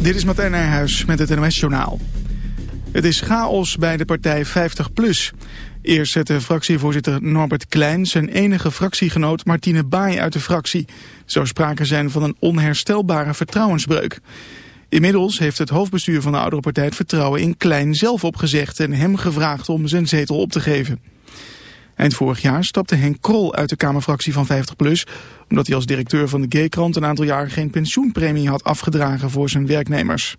Dit is Martijn Nijhuis met het NOS-journaal. Het is chaos bij de partij 50PLUS. Eerst zette fractievoorzitter Norbert Klein zijn enige fractiegenoot Martine Baai uit de fractie. Zou sprake zijn van een onherstelbare vertrouwensbreuk. Inmiddels heeft het hoofdbestuur van de oudere partij het vertrouwen in Klein zelf opgezegd... en hem gevraagd om zijn zetel op te geven. Eind vorig jaar stapte Henk Krol uit de Kamerfractie van 50PLUS... omdat hij als directeur van de G-krant een aantal jaren geen pensioenpremie had afgedragen voor zijn werknemers.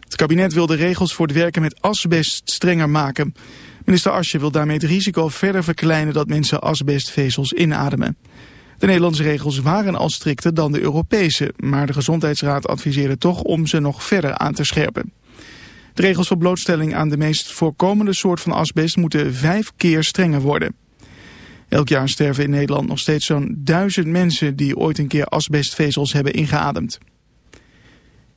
Het kabinet wil de regels voor het werken met asbest strenger maken. Minister Asje wil daarmee het risico verder verkleinen dat mensen asbestvezels inademen. De Nederlandse regels waren al strikter dan de Europese, maar de Gezondheidsraad adviseerde toch om ze nog verder aan te scherpen. De regels voor blootstelling aan de meest voorkomende soort van asbest moeten vijf keer strenger worden. Elk jaar sterven in Nederland nog steeds zo'n duizend mensen die ooit een keer asbestvezels hebben ingeademd.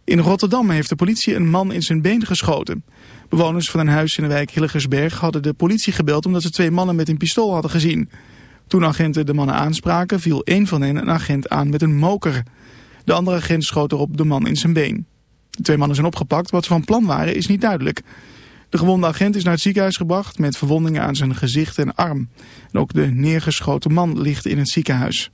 In Rotterdam heeft de politie een man in zijn been geschoten. Bewoners van een huis in de wijk Hillegersberg hadden de politie gebeld omdat ze twee mannen met een pistool hadden gezien. Toen agenten de mannen aanspraken viel één van hen een agent aan met een moker. De andere agent schoot erop de man in zijn been. De twee mannen zijn opgepakt. Wat ze van plan waren is niet duidelijk. De gewonde agent is naar het ziekenhuis gebracht met verwondingen aan zijn gezicht en arm. En ook de neergeschoten man ligt in het ziekenhuis.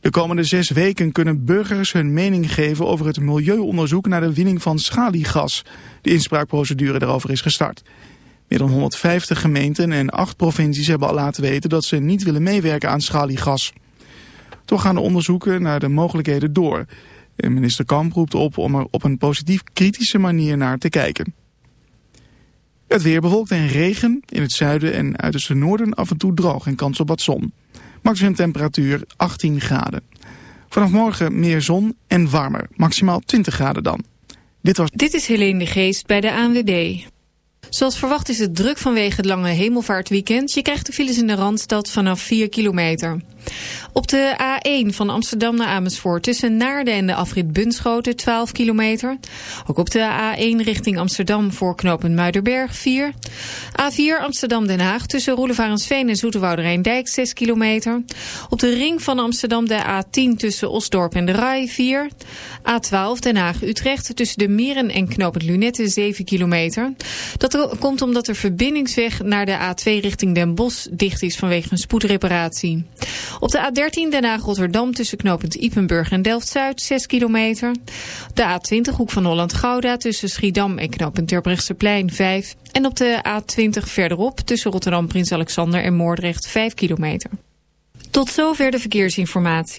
De komende zes weken kunnen burgers hun mening geven over het milieuonderzoek naar de winning van schaliegas. De inspraakprocedure daarover is gestart. Meer dan 150 gemeenten en acht provincies hebben al laten weten dat ze niet willen meewerken aan schaliegas. Toch gaan de onderzoeken naar de mogelijkheden door. En minister Kamp roept op om er op een positief kritische manier naar te kijken. Het weer bewolkt en regen. In het zuiden en uiterste noorden af en toe droog en kans op wat zon. Maximum temperatuur 18 graden. Vanaf morgen meer zon en warmer. Maximaal 20 graden dan. Dit, was... Dit is Helene de Geest bij de ANWB. Zoals verwacht is het druk vanwege het lange hemelvaartweekend. Je krijgt de files in de Randstad vanaf 4 kilometer. Op de A1 van Amsterdam naar Amersfoort tussen Naarden en de afrit Bunschoten 12 kilometer. Ook op de A1 richting Amsterdam voor knooppunt Muiderberg 4. A4 Amsterdam-Den Haag tussen Roelevarensveen en Zoeterwoude Dijk 6 kilometer. Op de ring van Amsterdam de A10 tussen Osdorp en de Rai 4. A12 Den Haag-Utrecht tussen de Mieren en knooppunt Lunette 7 kilometer. Dat komt omdat de verbindingsweg naar de A2 richting Den Bosch dicht is vanwege een spoedreparatie. Op de A13 Den Haag-Rotterdam tussen knooppunt Ipenburg en Delft-Zuid 6 kilometer. De A20 Hoek van Holland-Gouda tussen Schiedam en knooppunt Terbrechtseplein 5. En op de A20 verderop tussen Rotterdam, Prins Alexander en Moordrecht 5 kilometer. Tot zover de verkeersinformatie.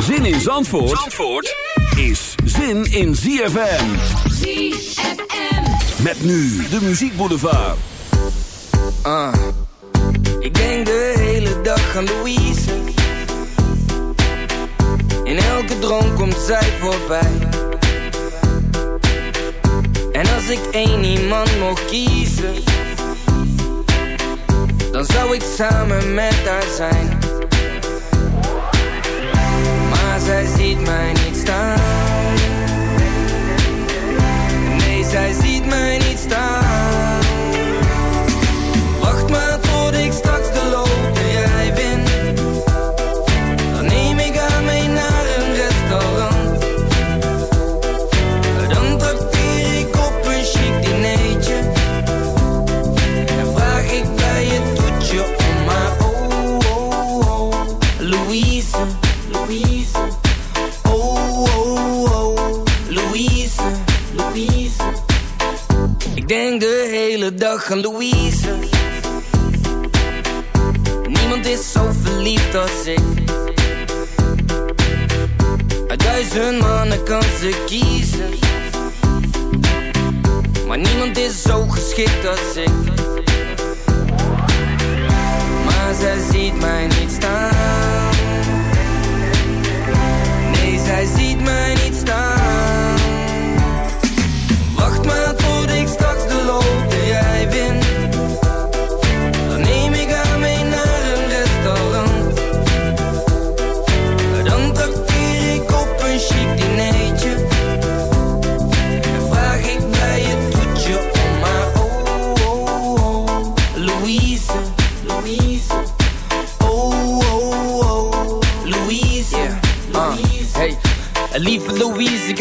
Zin in Zandvoort, Zandvoort is zin in ZFM. ZFM. Met nu de muziekboulevard. Uh, ik denk de hele dag aan Louise. droom komt zij voorbij. En als ik één iemand mocht kiezen, dan zou ik samen met haar zijn. Zij ziet mij niet staan. Nee, zij ziet mij niet staan. Louise. Niemand is zo verliefd als ik. Uit duizend mannen kan ze kiezen. Maar niemand is zo geschikt als ik. Maar zij ziet mij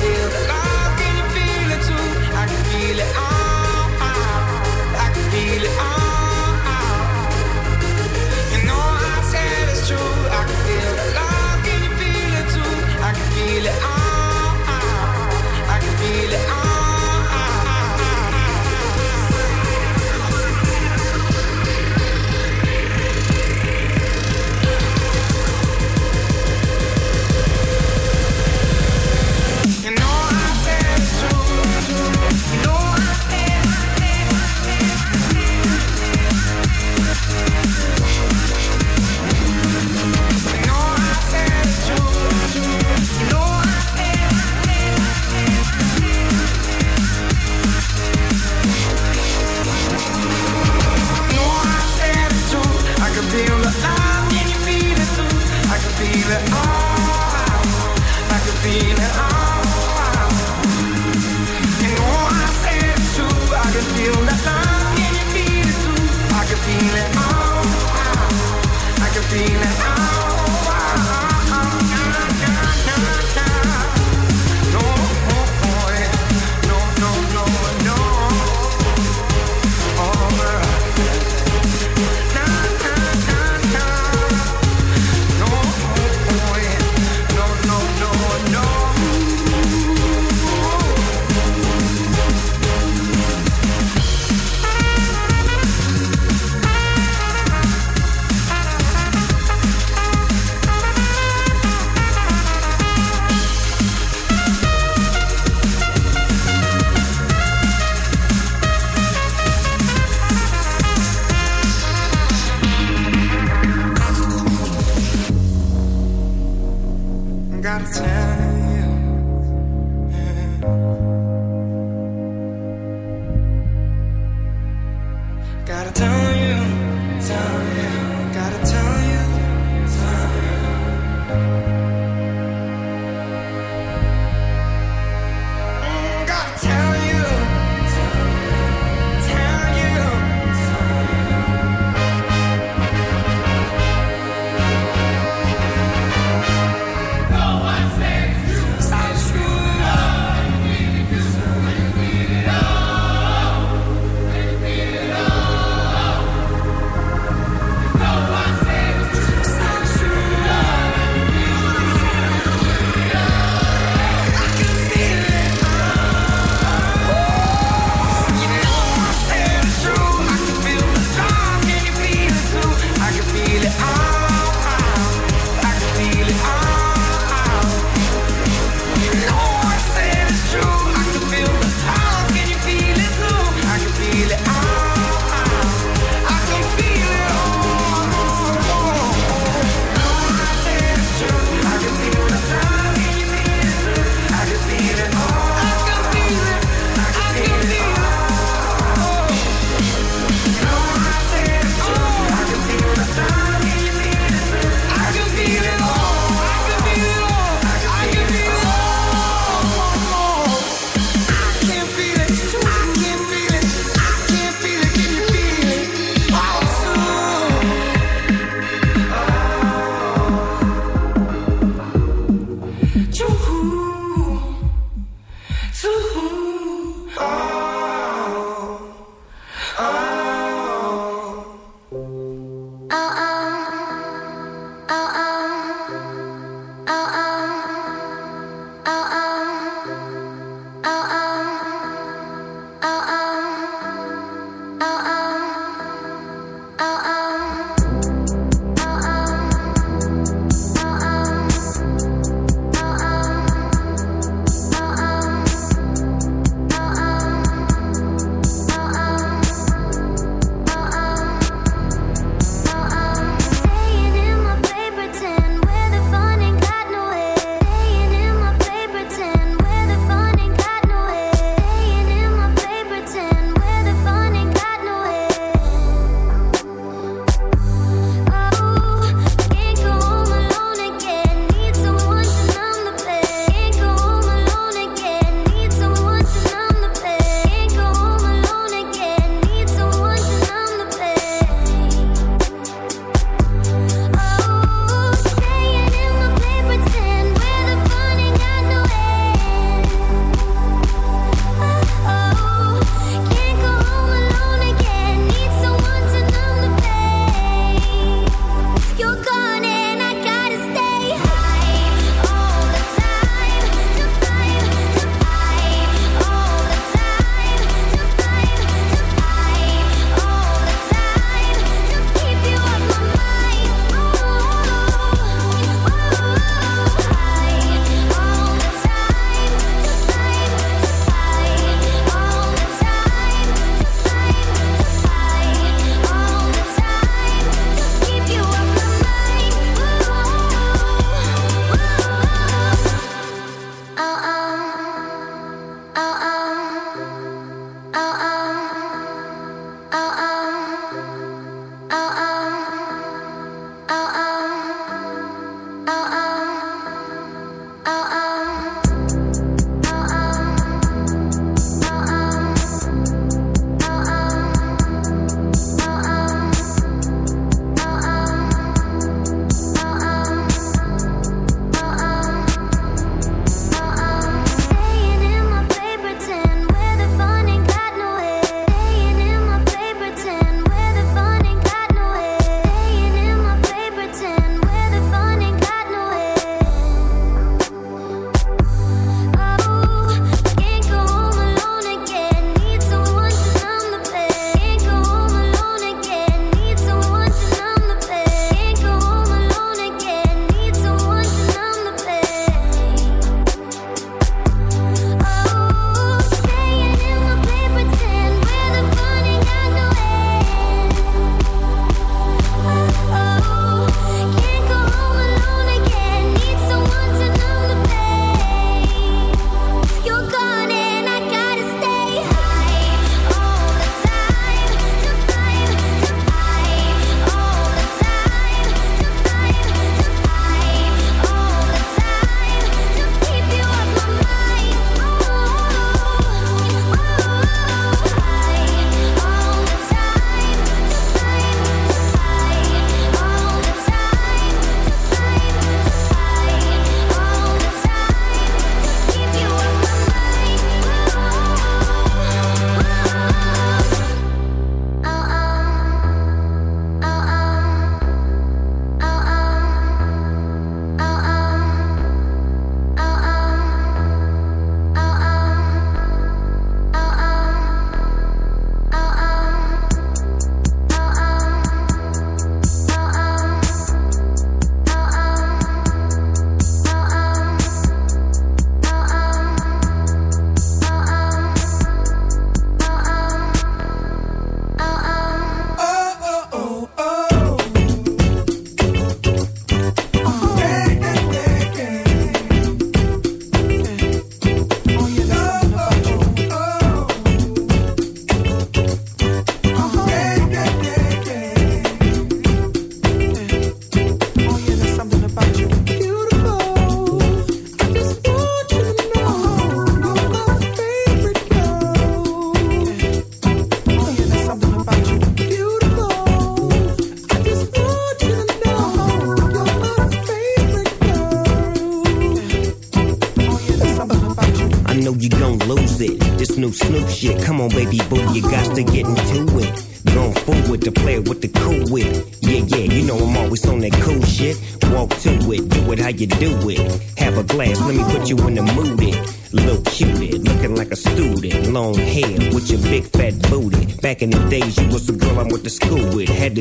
Feel the love, can feel it i can feel know i said it's true. I feel like you been feeling too? I can feel it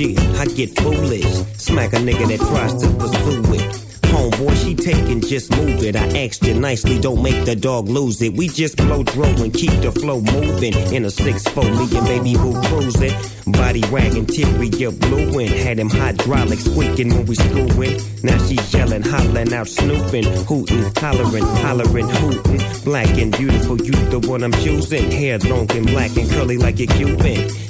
shit, I get foolish. Smack a nigga that tries to pursue it. Homeboy, she taking, just move it. I asked you nicely, don't make the dog lose it. We just blow throw and keep the flow moving. In a 6 4 me and baby boo cruising. Body wagging, teary, you blueing. Had him hydraulics squeaking when we screwing. Now she yelling, hollering out, snooping, hooting, hollering, hollering, hooting. Black and beautiful, you the one I'm choosing. Hair long and black and curly like a Cuban.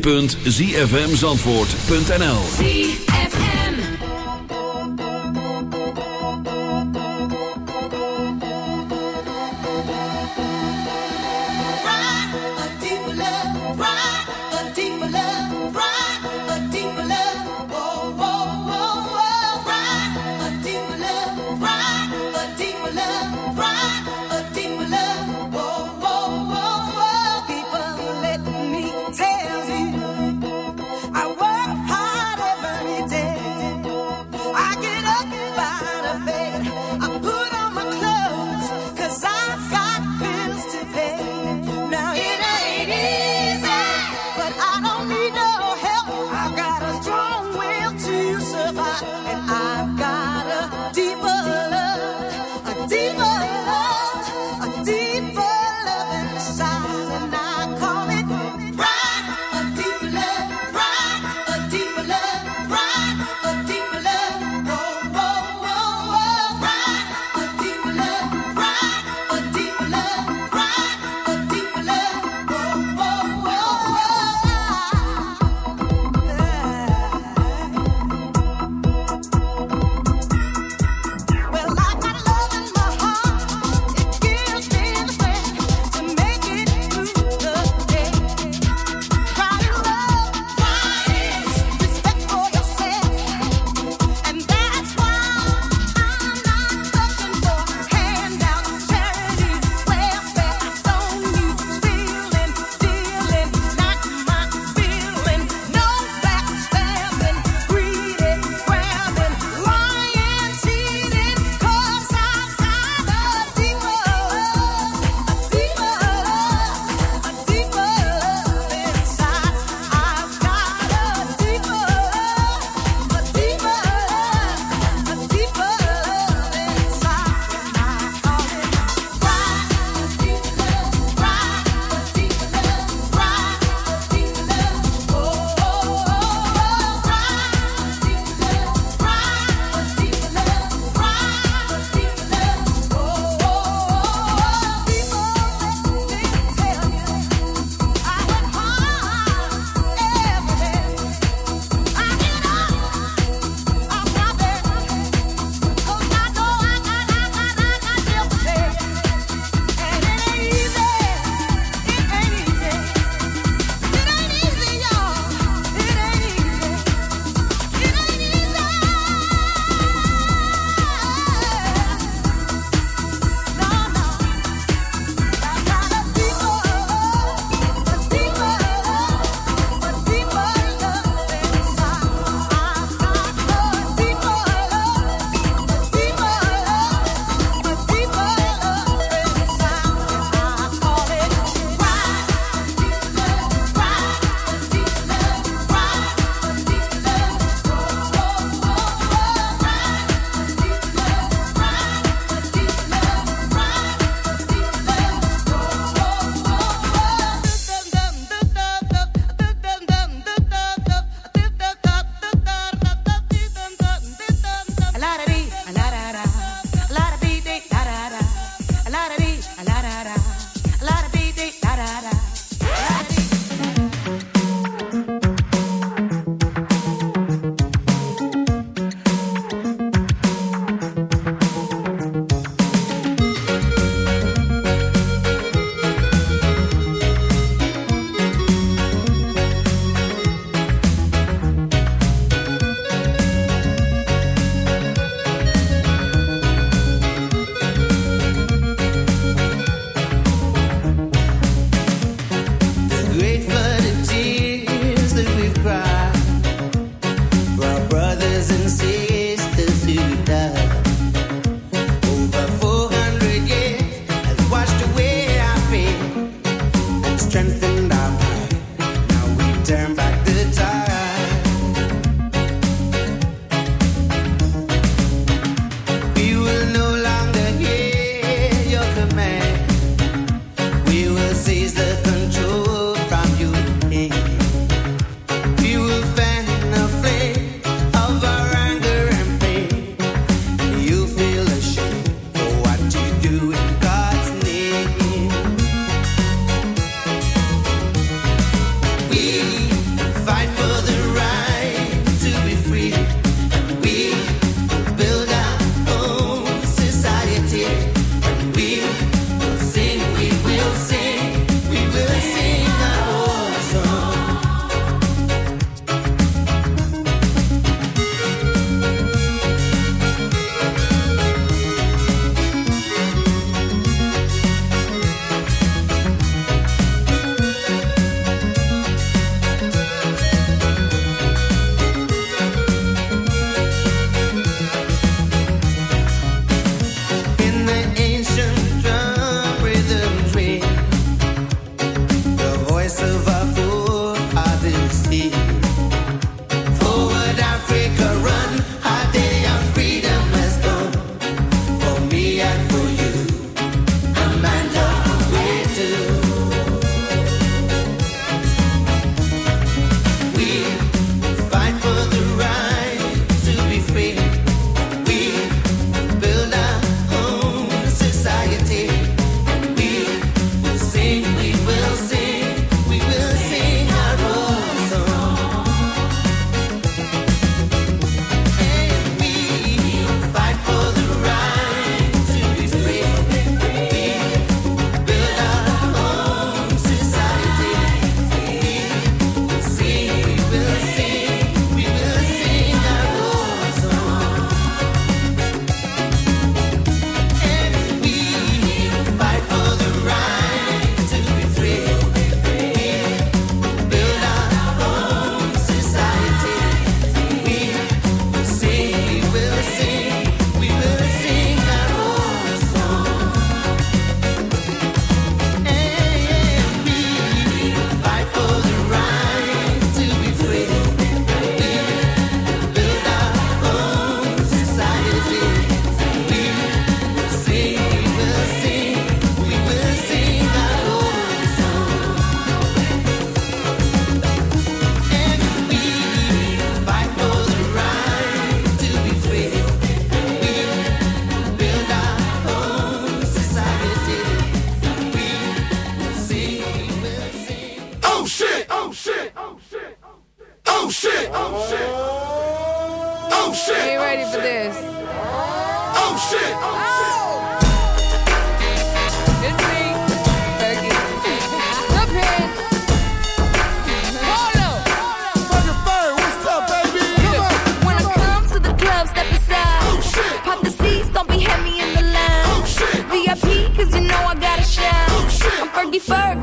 www.zfmzandvoort.nl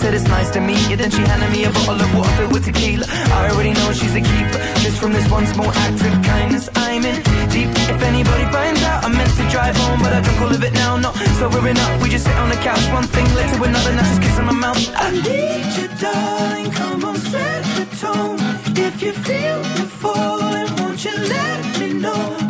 said it's nice to meet you. Then she handed me a bottle of water with tequila. I already know she's a keeper. Just from this one small act of kindness, I'm in deep. If anybody finds out, I'm meant to drive home, but I drunk all of it now. No, sobering enough. We just sit on the couch, one thing led to another. Now she's kissing my mouth. I need you, darling. Come on, set the tone. If you feel you falling, won't you let me know?